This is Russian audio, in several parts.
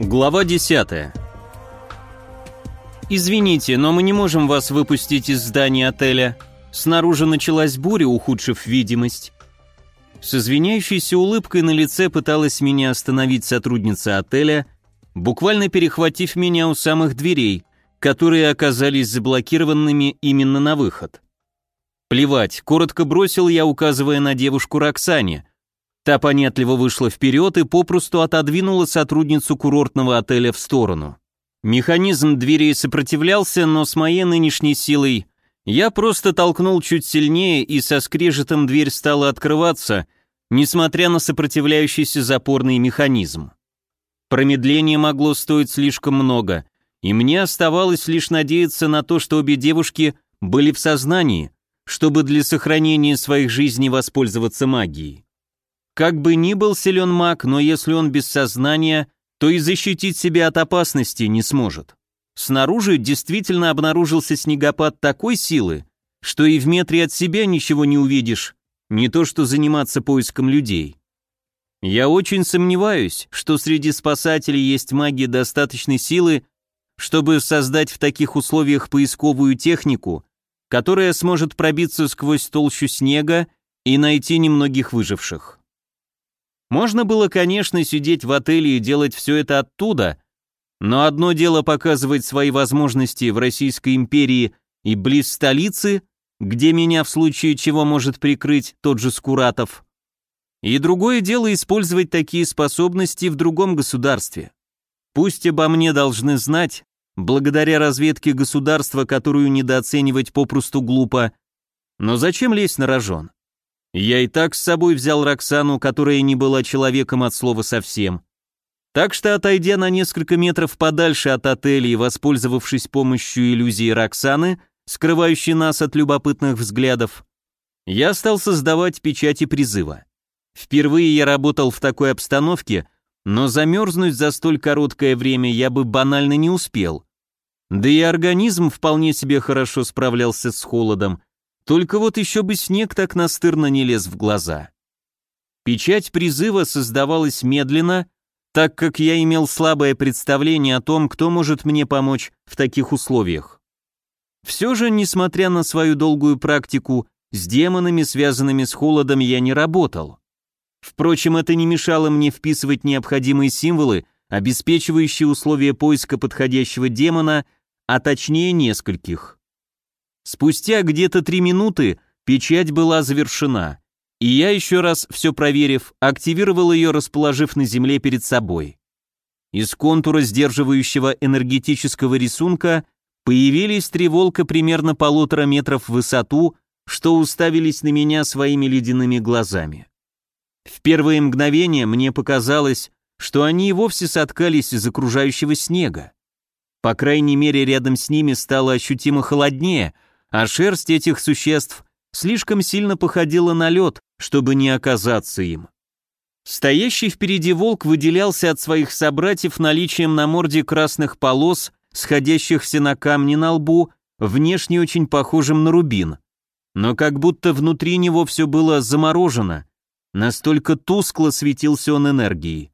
Глава 10 «Извините, но мы не можем вас выпустить из здания отеля. Снаружи началась буря, ухудшив видимость». С извиняющейся улыбкой на лице пыталась меня остановить сотрудница отеля, буквально перехватив меня у самых дверей, которые оказались заблокированными именно на выход. Плевать, коротко бросил я, указывая на девушку Роксане. Та понятливо вышла вперед и попросту отодвинула сотрудницу курортного отеля в сторону. Механизм двери сопротивлялся, но с моей нынешней силой я просто толкнул чуть сильнее, и со скрежетом дверь стала открываться, несмотря на сопротивляющийся запорный механизм. Промедление могло стоить слишком много, и мне оставалось лишь надеяться на то, что обе девушки были в сознании, чтобы для сохранения своих жизней воспользоваться магией. Как бы ни был силен маг, но если он без сознания – то и защитить себя от опасности не сможет. Снаружи действительно обнаружился снегопад такой силы, что и в метре от себя ничего не увидишь, не то что заниматься поиском людей. Я очень сомневаюсь, что среди спасателей есть маги достаточной силы, чтобы создать в таких условиях поисковую технику, которая сможет пробиться сквозь толщу снега и найти немногих выживших. Можно было, конечно, сидеть в отеле и делать все это оттуда, но одно дело показывать свои возможности в Российской империи и близ столицы, где меня в случае чего может прикрыть тот же Скуратов, и другое дело использовать такие способности в другом государстве. Пусть обо мне должны знать, благодаря разведке государства, которую недооценивать попросту глупо, но зачем лезть на рожон? Я и так с собой взял Роксану, которая не была человеком от слова совсем. Так что, отойдя на несколько метров подальше от отеля и воспользовавшись помощью иллюзии Роксаны, скрывающей нас от любопытных взглядов, я стал создавать печати призыва. Впервые я работал в такой обстановке, но замерзнуть за столь короткое время я бы банально не успел. Да и организм вполне себе хорошо справлялся с холодом, только вот еще бы снег так настырно не лез в глаза. Печать призыва создавалась медленно, так как я имел слабое представление о том, кто может мне помочь в таких условиях. Все же, несмотря на свою долгую практику, с демонами, связанными с холодом, я не работал. Впрочем, это не мешало мне вписывать необходимые символы, обеспечивающие условия поиска подходящего демона, а точнее нескольких. Спустя где-то три минуты печать была завершена, и я еще раз все проверив, активировал ее, расположив на земле перед собой. Из контура сдерживающего энергетического рисунка появились три волка примерно полутора метров в высоту, что уставились на меня своими ледяными глазами. В первые мгновения мне показалось, что они и вовсе соткались из окружающего снега. По крайней мере, рядом с ними стало ощутимо холоднее — а шерсть этих существ слишком сильно походила на лед, чтобы не оказаться им. Стоящий впереди волк выделялся от своих собратьев наличием на морде красных полос, сходящихся на камне на лбу, внешне очень похожим на рубин. Но как будто внутри него все было заморожено, настолько тускло светился он энергией.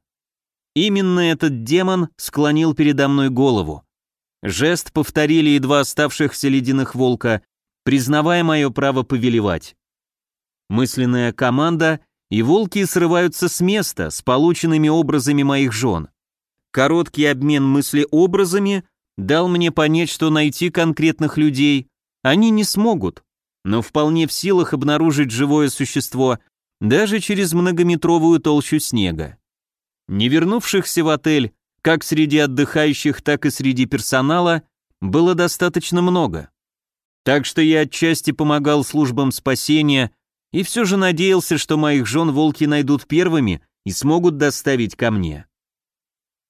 Именно этот демон склонил передо мной голову. Жест повторили и два оставшихся ледяных волка, признавая мое право повелевать. Мысленная команда, и волки срываются с места с полученными образами моих жен. Короткий обмен мыслеобразами дал мне понять, что найти конкретных людей они не смогут, но вполне в силах обнаружить живое существо даже через многометровую толщу снега. Не вернувшихся в отель как среди отдыхающих, так и среди персонала, было достаточно много. Так что я отчасти помогал службам спасения и все же надеялся, что моих жен волки найдут первыми и смогут доставить ко мне.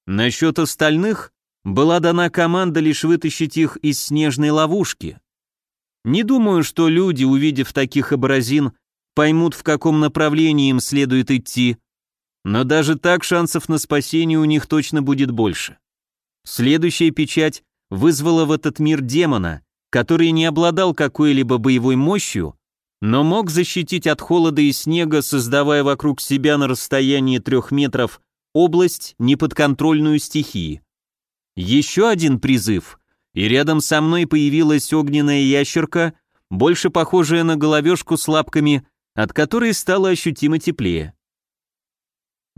Насчет остальных была дана команда лишь вытащить их из снежной ловушки. Не думаю, что люди, увидев таких образин, поймут, в каком направлении им следует идти, но даже так шансов на спасение у них точно будет больше. Следующая печать вызвала в этот мир демона, который не обладал какой-либо боевой мощью, но мог защитить от холода и снега, создавая вокруг себя на расстоянии трех метров область, неподконтрольную стихии. Еще один призыв, и рядом со мной появилась огненная ящерка, больше похожая на головешку с лапками, от которой стало ощутимо теплее.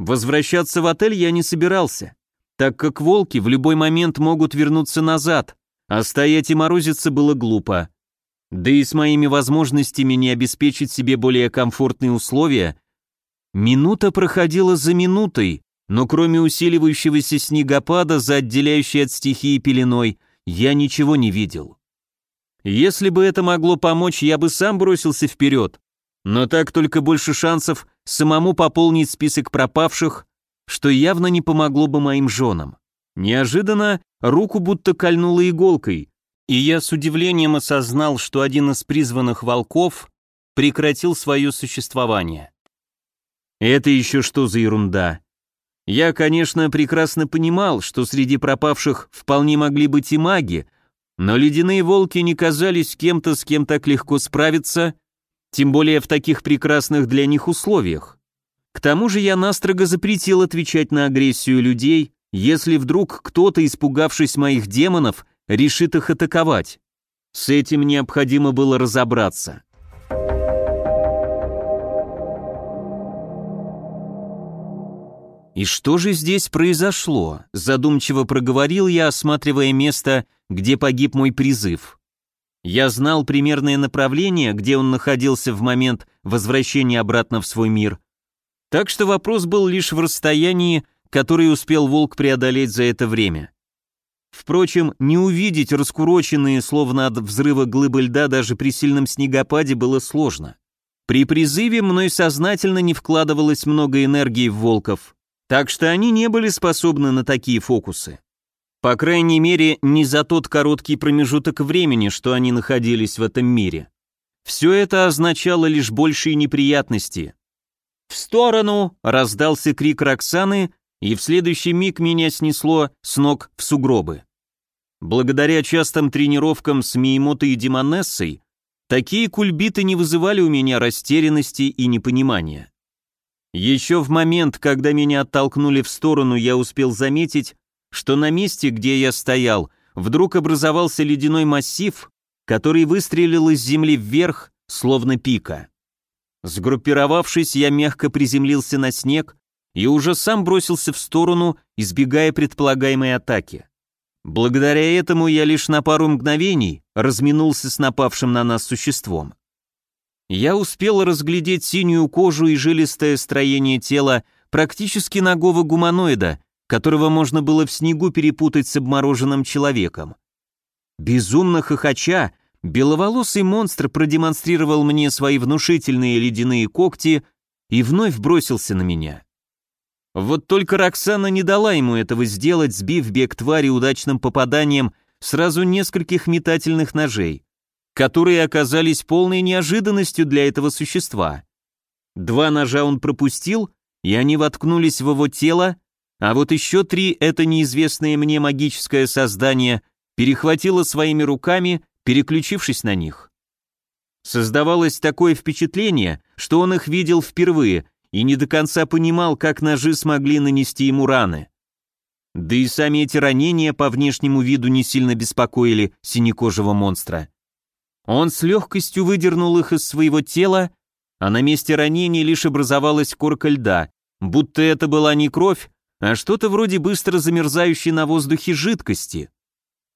Возвращаться в отель я не собирался, так как волки в любой момент могут вернуться назад, а стоять и морозиться было глупо. Да и с моими возможностями не обеспечить себе более комфортные условия. Минута проходила за минутой, но кроме усиливающегося снегопада за отделяющей от стихии пеленой, я ничего не видел. Если бы это могло помочь, я бы сам бросился вперед, но так только больше шансов самому пополнить список пропавших, что явно не помогло бы моим женам. Неожиданно руку будто кольнуло иголкой, и я с удивлением осознал, что один из призванных волков прекратил свое существование. Это еще что за ерунда? Я, конечно, прекрасно понимал, что среди пропавших вполне могли быть и маги, но ледяные волки не казались кем-то, с кем так легко справиться, тем более в таких прекрасных для них условиях. К тому же я настрого запретил отвечать на агрессию людей, если вдруг кто-то, испугавшись моих демонов, решит их атаковать. С этим необходимо было разобраться. «И что же здесь произошло?» – задумчиво проговорил я, осматривая место, где погиб мой призыв. Я знал примерное направление, где он находился в момент возвращения обратно в свой мир. Так что вопрос был лишь в расстоянии, которое успел волк преодолеть за это время. Впрочем, не увидеть раскуроченные, словно от взрыва глыбы льда даже при сильном снегопаде было сложно. При призыве мной сознательно не вкладывалось много энергии в волков, так что они не были способны на такие фокусы. По крайней мере, не за тот короткий промежуток времени, что они находились в этом мире. Все это означало лишь большие неприятности. «В сторону!» — раздался крик Роксаны, и в следующий миг меня снесло с ног в сугробы. Благодаря частым тренировкам с Миемотой и Демонессой, такие кульбиты не вызывали у меня растерянности и непонимания. Еще в момент, когда меня оттолкнули в сторону, я успел заметить, что на месте, где я стоял, вдруг образовался ледяной массив, который выстрелил из земли вверх, словно пика. Сгруппировавшись, я мягко приземлился на снег и уже сам бросился в сторону, избегая предполагаемой атаки. Благодаря этому я лишь на пару мгновений разминулся с напавшим на нас существом я успел разглядеть синюю кожу и жилистое строение тела практически ногого гуманоида, которого можно было в снегу перепутать с обмороженным человеком. Безумно хохоча, беловолосый монстр продемонстрировал мне свои внушительные ледяные когти и вновь бросился на меня. Вот только Роксана не дала ему этого сделать, сбив бег твари удачным попаданием сразу нескольких метательных ножей которые оказались полной неожиданностью для этого существа. Два ножа он пропустил, и они воткнулись в его тело, а вот еще три это неизвестное мне магическое создание перехватило своими руками, переключившись на них. Создавалось такое впечатление, что он их видел впервые и не до конца понимал, как ножи смогли нанести ему раны. Да и сами эти ранения по внешнему виду не сильно беспокоили синекожего монстра. Он с легкостью выдернул их из своего тела, а на месте ранений лишь образовалась корка льда, будто это была не кровь, а что-то вроде быстро замерзающей на воздухе жидкости.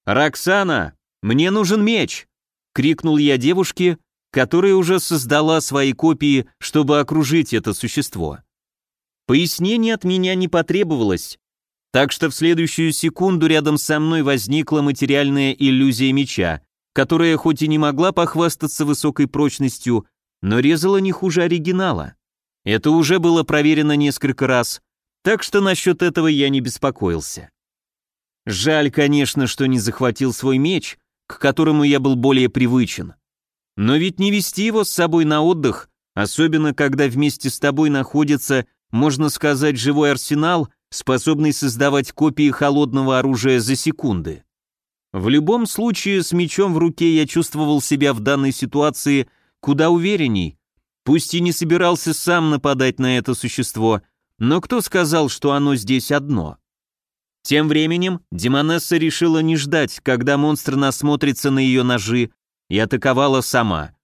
«Роксана, мне нужен меч!» — крикнул я девушке, которая уже создала свои копии, чтобы окружить это существо. Пояснений от меня не потребовалось, так что в следующую секунду рядом со мной возникла материальная иллюзия меча, которая хоть и не могла похвастаться высокой прочностью, но резала не хуже оригинала. Это уже было проверено несколько раз, так что насчет этого я не беспокоился. Жаль, конечно, что не захватил свой меч, к которому я был более привычен. Но ведь не вести его с собой на отдых, особенно когда вместе с тобой находится, можно сказать, живой арсенал, способный создавать копии холодного оружия за секунды. В любом случае, с мечом в руке я чувствовал себя в данной ситуации куда уверенней. Пусть и не собирался сам нападать на это существо, но кто сказал, что оно здесь одно? Тем временем Демонесса решила не ждать, когда монстр насмотрится на ее ножи, и атаковала сама.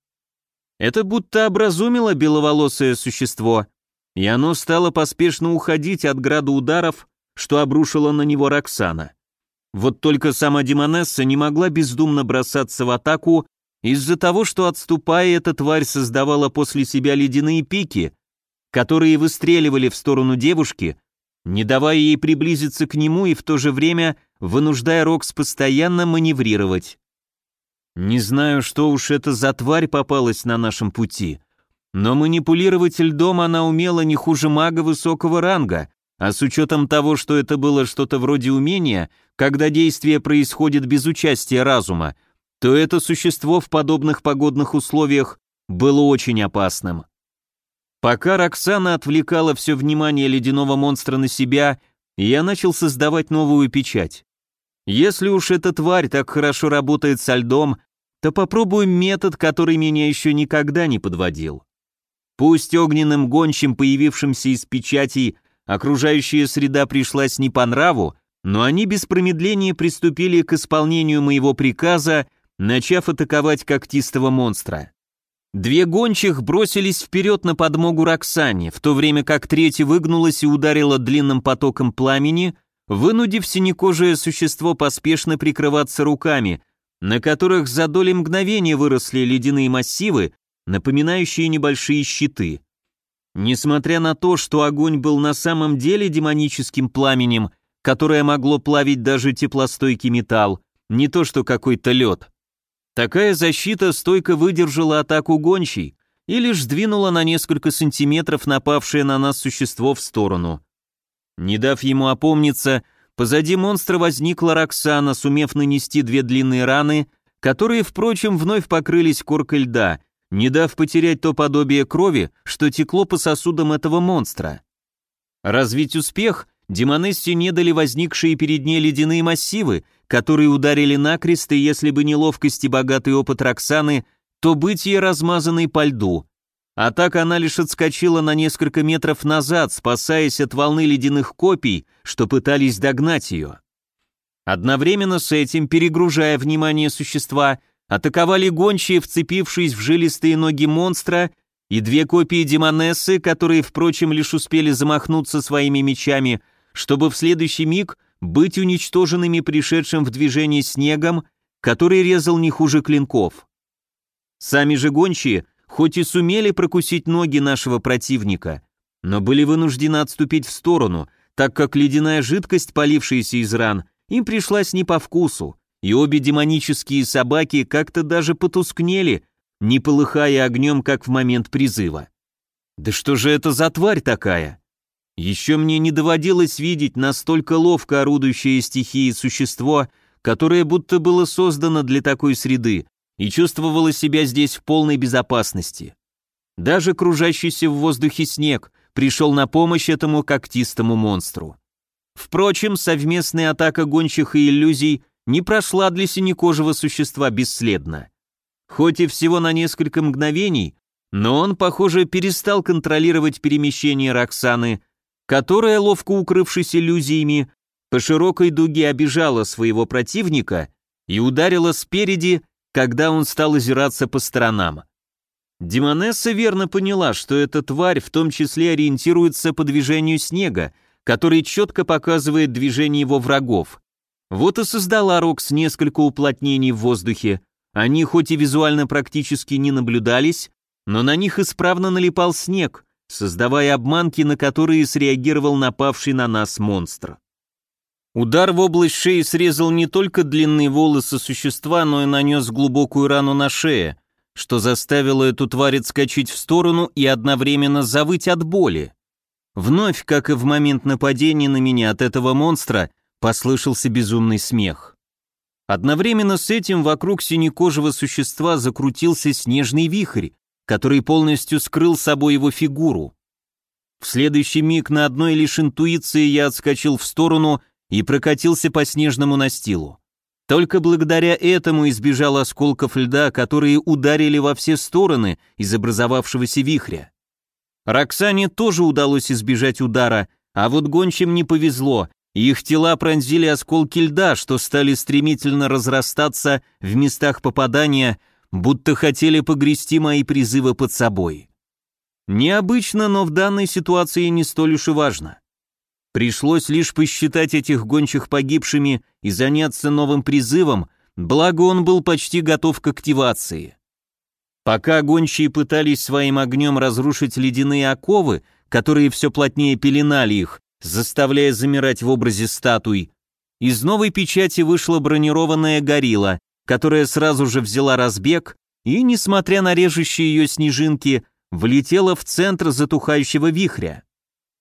Это будто образумило беловолосое существо, и оно стало поспешно уходить от града ударов, что обрушила на него Роксана. Вот только сама Демонесса не могла бездумно бросаться в атаку из-за того, что, отступая, эта тварь создавала после себя ледяные пики, которые выстреливали в сторону девушки, не давая ей приблизиться к нему и в то же время вынуждая Рокс постоянно маневрировать. Не знаю, что уж это за тварь попалась на нашем пути, но манипулировать льдом она умела не хуже мага высокого ранга, а с учетом того, что это было что-то вроде умения, когда действие происходит без участия разума, то это существо в подобных погодных условиях было очень опасным. Пока Роксана отвлекала все внимание ледяного монстра на себя, я начал создавать новую печать. Если уж эта тварь так хорошо работает со льдом, то попробуем метод, который меня еще никогда не подводил. Пусть огненным гончим, появившимся из печатей, окружающая среда пришлась не по нраву, но они без промедления приступили к исполнению моего приказа, начав атаковать когтистого монстра. Две гончих бросились вперед на подмогу Роксане, в то время как третья выгнулась и ударила длинным потоком пламени, вынудив синекожее существо поспешно прикрываться руками, на которых за доли мгновения выросли ледяные массивы, напоминающие небольшие щиты. Несмотря на то, что огонь был на самом деле демоническим пламенем, которое могло плавить даже теплостойкий металл, не то что какой-то лед. Такая защита стойко выдержала атаку гончей и лишь сдвинула на несколько сантиметров напавшее на нас существо в сторону. Не дав ему опомниться, позади монстра возникла Роксана, сумев нанести две длинные раны, которые, впрочем, вновь покрылись коркой льда, не дав потерять то подобие крови, что текло по сосудам этого монстра. Развить успех Демонессе не дали возникшие перед ней ледяные массивы, которые ударили накрест, и если бы не ловкость и богатый опыт Роксаны, то быть ей размазанной по льду. А так она лишь отскочила на несколько метров назад, спасаясь от волны ледяных копий, что пытались догнать ее. Одновременно с этим, перегружая внимание существа, атаковали гончие, вцепившись в жилистые ноги монстра, и две копии демонессы, которые, впрочем, лишь успели замахнуться своими мечами, чтобы в следующий миг быть уничтоженными пришедшим в движение снегом, который резал не хуже клинков. Сами же гончие, хоть и сумели прокусить ноги нашего противника, но были вынуждены отступить в сторону, так как ледяная жидкость, полившаяся из ран, им пришлась не по вкусу, и обе демонические собаки как-то даже потускнели, не полыхая огнем, как в момент призыва. Да что же это за тварь такая? Еще мне не доводилось видеть настолько ловко орудующее стихией существо, которое будто было создано для такой среды и чувствовало себя здесь в полной безопасности. Даже кружащийся в воздухе снег пришел на помощь этому когтистому монстру. Впрочем, совместная атака гончих и иллюзий не прошла для синекожего существа бесследно. Хоть и всего на несколько мгновений, но он, похоже, перестал контролировать перемещение Роксаны, которая, ловко укрывшись иллюзиями, по широкой дуге обижала своего противника и ударила спереди, когда он стал озираться по сторонам. Демонесса верно поняла, что эта тварь в том числе ориентируется по движению снега, который четко показывает движение его врагов. Вот и создала Рокс несколько уплотнений в воздухе. Они хоть и визуально практически не наблюдались, но на них исправно налипал снег, создавая обманки, на которые среагировал напавший на нас монстр. Удар в область шеи срезал не только длинные волосы существа, но и нанес глубокую рану на шее, что заставило эту тварь отскочить в сторону и одновременно завыть от боли. Вновь, как и в момент нападения на меня от этого монстра, послышался безумный смех. Одновременно с этим вокруг синекожего существа закрутился снежный вихрь, который полностью скрыл собой его фигуру. В следующий миг на одной лишь интуиции я отскочил в сторону и прокатился по снежному настилу. Только благодаря этому избежал осколков льда, которые ударили во все стороны из образовавшегося вихря. Роксане тоже удалось избежать удара, а вот гончим не повезло, их тела пронзили осколки льда, что стали стремительно разрастаться в местах попадания, будто хотели погрести мои призывы под собой. Необычно, но в данной ситуации не столь уж и важно. Пришлось лишь посчитать этих гончих погибшими и заняться новым призывом, благо он был почти готов к активации. Пока гончие пытались своим огнем разрушить ледяные оковы, которые все плотнее пеленали их, заставляя замирать в образе статуй, из новой печати вышла бронированная горилла, которая сразу же взяла разбег и, несмотря на режущие ее снежинки, влетела в центр затухающего вихря.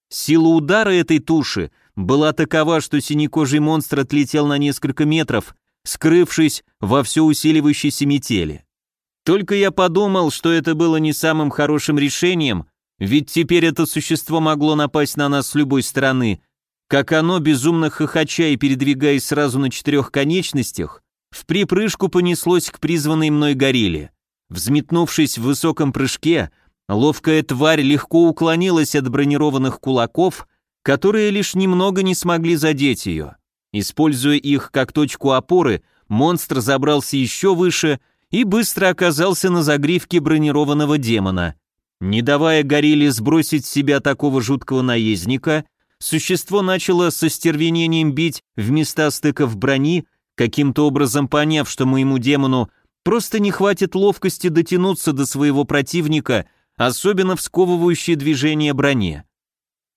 Сила удара этой туши была такова, что синекожий монстр отлетел на несколько метров, скрывшись во все усиливающейся метели. Только я подумал, что это было не самым хорошим решением, ведь теперь это существо могло напасть на нас с любой стороны, как оно, безумно хохоча и передвигаясь сразу на четырех конечностях, в припрыжку понеслось к призванной мной горилле. Взметнувшись в высоком прыжке, ловкая тварь легко уклонилась от бронированных кулаков, которые лишь немного не смогли задеть ее. Используя их как точку опоры, монстр забрался еще выше и быстро оказался на загривке бронированного демона. Не давая горилле сбросить с себя такого жуткого наездника, существо начало со стервенением бить в места стыков брони, каким-то образом поняв, что моему демону просто не хватит ловкости дотянуться до своего противника, особенно в сковывающее движение броне.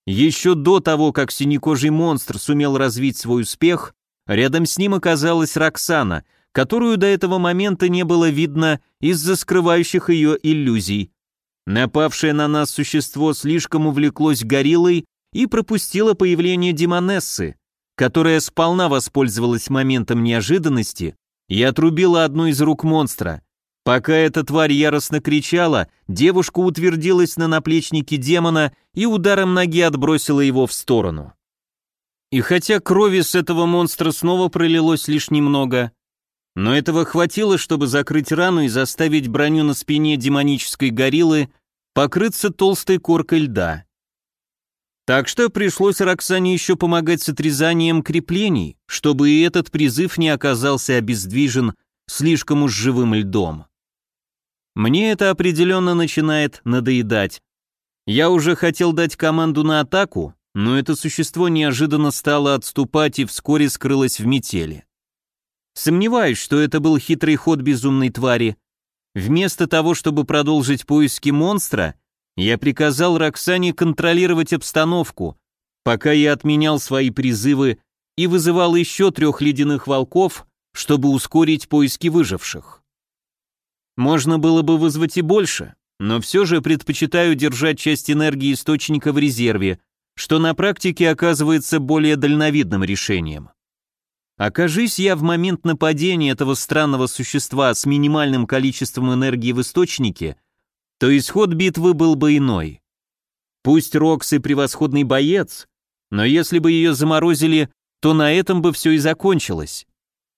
Еще до того, как синекожий монстр сумел развить свой успех, рядом с ним оказалась Роксана, которую до этого момента не было видно из-за скрывающих ее иллюзий. Напавшее на нас существо слишком увлеклось гориллой и пропустило появление демонессы, которая сполна воспользовалась моментом неожиданности и отрубила одну из рук монстра. Пока эта тварь яростно кричала, девушка утвердилась на наплечнике демона и ударом ноги отбросила его в сторону. И хотя крови с этого монстра снова пролилось лишь немного, но этого хватило, чтобы закрыть рану и заставить броню на спине демонической гориллы покрыться толстой коркой льда. Так что пришлось Роксане еще помогать с отрезанием креплений, чтобы и этот призыв не оказался обездвижен слишком уж живым льдом. Мне это определенно начинает надоедать. Я уже хотел дать команду на атаку, но это существо неожиданно стало отступать и вскоре скрылось в метели. Сомневаюсь, что это был хитрый ход безумной твари. Вместо того, чтобы продолжить поиски монстра, я приказал Роксане контролировать обстановку, пока я отменял свои призывы и вызывал еще трех ледяных волков, чтобы ускорить поиски выживших. Можно было бы вызвать и больше, но все же предпочитаю держать часть энергии источника в резерве, что на практике оказывается более дальновидным решением. Окажись я в момент нападения этого странного существа с минимальным количеством энергии в источнике, то исход битвы был бы иной. Пусть Рокс и превосходный боец, но если бы ее заморозили, то на этом бы все и закончилось.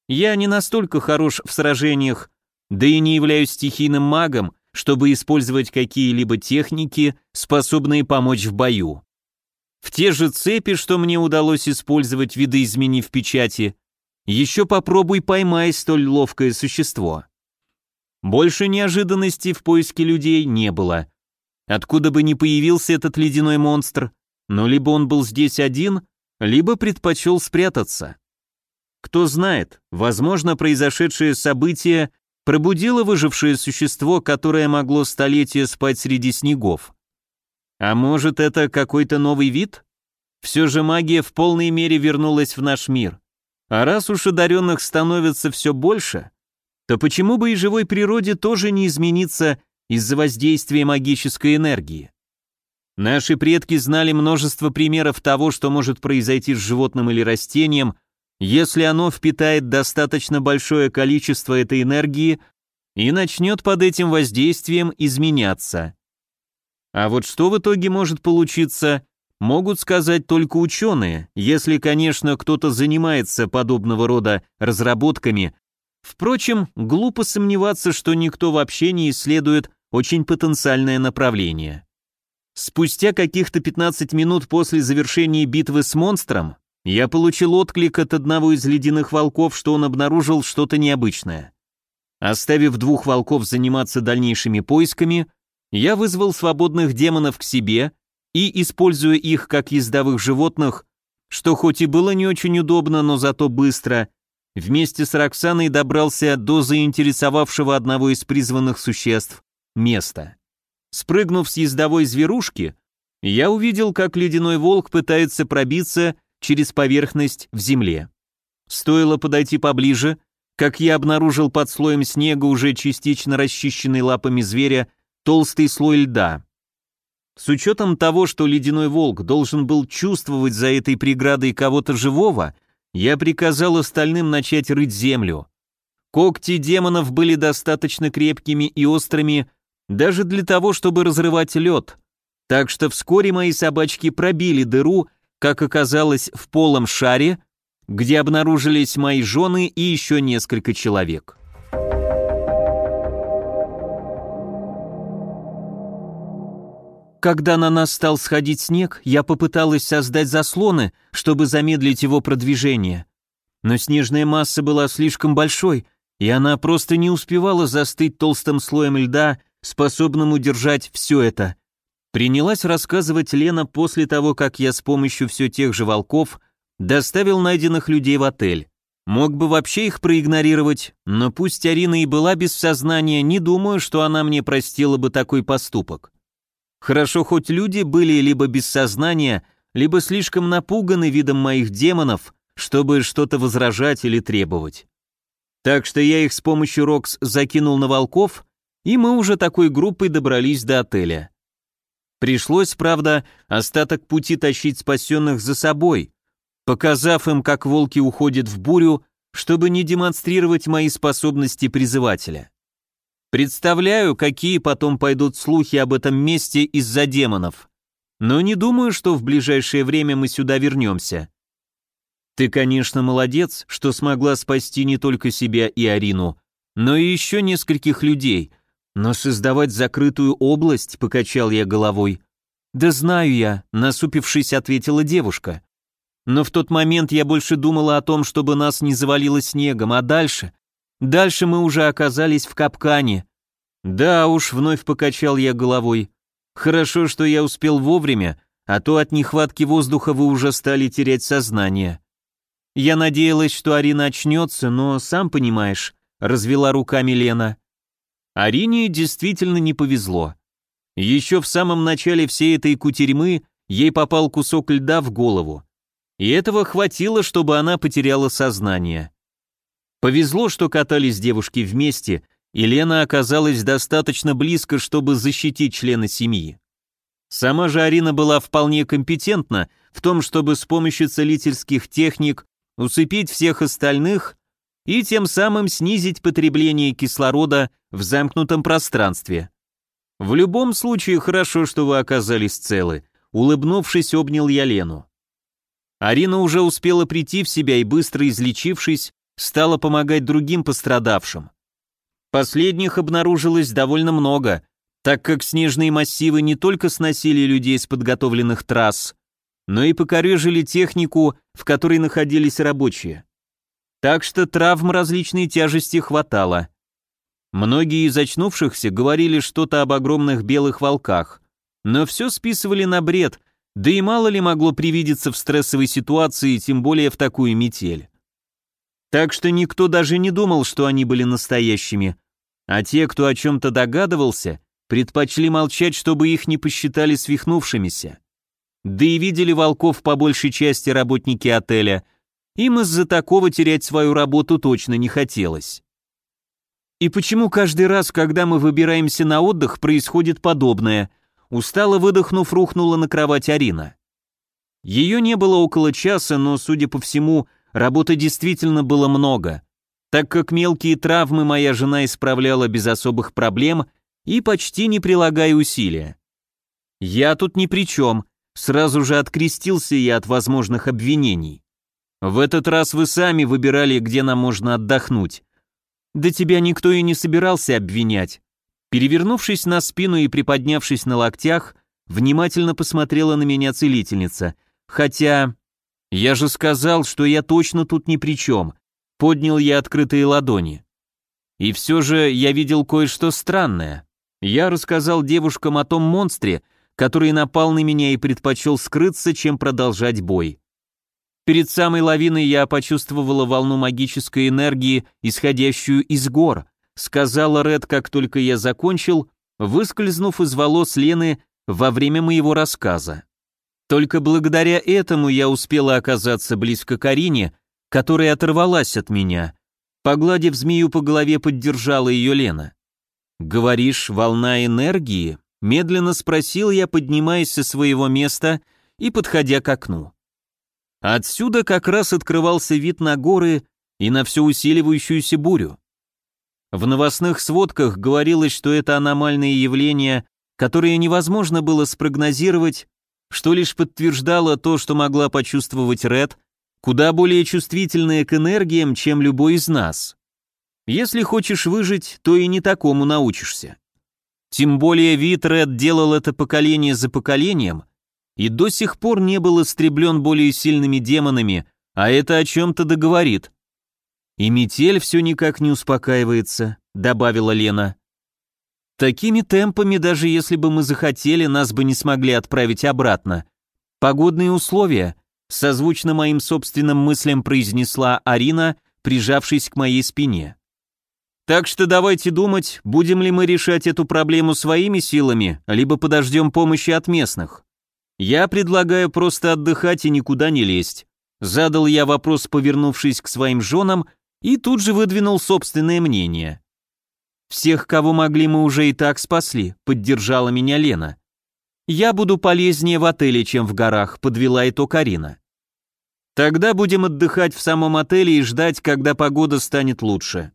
Я не настолько хорош в сражениях, да и не являюсь стихийным магом, чтобы использовать какие-либо техники, способные помочь в бою. В те же цепи, что мне удалось использовать, видоизменив печати, еще попробуй поймай столь ловкое существо. Больше неожиданностей в поиске людей не было. Откуда бы ни появился этот ледяной монстр, но либо он был здесь один, либо предпочел спрятаться. Кто знает, возможно, произошедшее событие пробудило выжившее существо, которое могло столетия спать среди снегов. А может, это какой-то новый вид? Все же магия в полной мере вернулась в наш мир. А раз уж одаренных становится все больше, то почему бы и живой природе тоже не измениться из-за воздействия магической энергии? Наши предки знали множество примеров того, что может произойти с животным или растением, если оно впитает достаточно большое количество этой энергии и начнет под этим воздействием изменяться. А вот что в итоге может получиться, могут сказать только ученые, если, конечно, кто-то занимается подобного рода разработками. Впрочем, глупо сомневаться, что никто вообще не исследует очень потенциальное направление. Спустя каких-то 15 минут после завершения битвы с монстром, я получил отклик от одного из ледяных волков, что он обнаружил что-то необычное. Оставив двух волков заниматься дальнейшими поисками, я вызвал свободных демонов к себе и, используя их как ездовых животных, что хоть и было не очень удобно, но зато быстро, вместе с Роксаной добрался до заинтересовавшего одного из призванных существ места. Спрыгнув с ездовой зверушки, я увидел, как ледяной волк пытается пробиться через поверхность в земле. Стоило подойти поближе, как я обнаружил под слоем снега, уже частично расчищенный лапами зверя, толстый слой льда. С учетом того, что ледяной волк должен был чувствовать за этой преградой кого-то живого, я приказал остальным начать рыть землю. Когти демонов были достаточно крепкими и острыми даже для того, чтобы разрывать лед, так что вскоре мои собачки пробили дыру, как оказалось, в полом шаре, где обнаружились мои жены и еще несколько человек. Когда на нас стал сходить снег, я попыталась создать заслоны, чтобы замедлить его продвижение. Но снежная масса была слишком большой, и она просто не успевала застыть толстым слоем льда, способным удержать все это. Принялась рассказывать Лена после того, как я с помощью все тех же волков доставил найденных людей в отель. Мог бы вообще их проигнорировать, но пусть Арина и была без сознания, не думаю, что она мне простила бы такой поступок. Хорошо, хоть люди были либо без сознания, либо слишком напуганы видом моих демонов, чтобы что-то возражать или требовать. Так что я их с помощью Рокс закинул на волков, и мы уже такой группой добрались до отеля. Пришлось, правда, остаток пути тащить спасенных за собой, показав им, как волки уходят в бурю, чтобы не демонстрировать мои способности призывателя. Представляю, какие потом пойдут слухи об этом месте из-за демонов. Но не думаю, что в ближайшее время мы сюда вернемся. Ты, конечно, молодец, что смогла спасти не только себя и Арину, но и еще нескольких людей. Но создавать закрытую область, покачал я головой. Да знаю я, насупившись, ответила девушка. Но в тот момент я больше думала о том, чтобы нас не завалило снегом, а дальше Дальше мы уже оказались в капкане. Да уж, вновь покачал я головой. Хорошо, что я успел вовремя, а то от нехватки воздуха вы уже стали терять сознание. Я надеялась, что Арина очнется, но, сам понимаешь, развела руками Лена. Арине действительно не повезло. Еще в самом начале всей этой кутерьмы ей попал кусок льда в голову. И этого хватило, чтобы она потеряла сознание. Повезло, что катались девушки вместе, и Лена оказалась достаточно близко, чтобы защитить члена семьи. Сама же Арина была вполне компетентна в том, чтобы с помощью целительских техник усыпить всех остальных и тем самым снизить потребление кислорода в замкнутом пространстве. В любом случае хорошо, что вы оказались целы. Улыбнувшись, обнял я Лену. Арина уже успела прийти в себя и, быстро излечившись, стала помогать другим пострадавшим. Последних обнаружилось довольно много, так как снежные массивы не только сносили людей с подготовленных трасс, но и покорежили технику, в которой находились рабочие. Так что травм различной тяжести хватало. Многие из очнувшихся говорили что-то об огромных белых волках, но все списывали на бред, да и мало ли могло привидеться в стрессовой ситуации, тем более в такую метель. Так что никто даже не думал, что они были настоящими. А те, кто о чем-то догадывался, предпочли молчать, чтобы их не посчитали свихнувшимися. Да и видели волков по большей части работники отеля. Им из-за такого терять свою работу точно не хотелось. И почему каждый раз, когда мы выбираемся на отдых, происходит подобное? Устало выдохнув, рухнула на кровать Арина. Ее не было около часа, но, судя по всему, Работы действительно было много, так как мелкие травмы моя жена исправляла без особых проблем и почти не прилагая усилия. Я тут ни при чем, сразу же открестился я от возможных обвинений. В этот раз вы сами выбирали, где нам можно отдохнуть. Да тебя никто и не собирался обвинять. Перевернувшись на спину и приподнявшись на локтях, внимательно посмотрела на меня целительница. Хотя... Я же сказал, что я точно тут ни при чем. Поднял я открытые ладони. И все же я видел кое-что странное. Я рассказал девушкам о том монстре, который напал на меня и предпочел скрыться, чем продолжать бой. Перед самой лавиной я почувствовала волну магической энергии, исходящую из гор, сказала Ред, как только я закончил, выскользнув из волос Лены во время моего рассказа. Только благодаря этому я успела оказаться близко к Арине, которая оторвалась от меня. Погладив змею по голове, поддержала ее Лена. «Говоришь, волна энергии?» Медленно спросил я, поднимаясь со своего места и подходя к окну. Отсюда как раз открывался вид на горы и на все усиливающуюся бурю. В новостных сводках говорилось, что это аномальные явления, которые невозможно было спрогнозировать, что лишь подтверждало то, что могла почувствовать Ред, куда более чувствительная к энергиям, чем любой из нас. Если хочешь выжить, то и не такому научишься. Тем более вид Ред делал это поколение за поколением, и до сих пор не был истреблен более сильными демонами, а это о чем-то договорит. «И метель все никак не успокаивается», — добавила Лена. «Такими темпами, даже если бы мы захотели, нас бы не смогли отправить обратно. Погодные условия», — созвучно моим собственным мыслям произнесла Арина, прижавшись к моей спине. «Так что давайте думать, будем ли мы решать эту проблему своими силами, либо подождем помощи от местных. Я предлагаю просто отдыхать и никуда не лезть». Задал я вопрос, повернувшись к своим женам, и тут же выдвинул собственное мнение. «Всех, кого могли, мы уже и так спасли», — поддержала меня Лена. «Я буду полезнее в отеле, чем в горах», — подвела итог Карина. «Тогда будем отдыхать в самом отеле и ждать, когда погода станет лучше».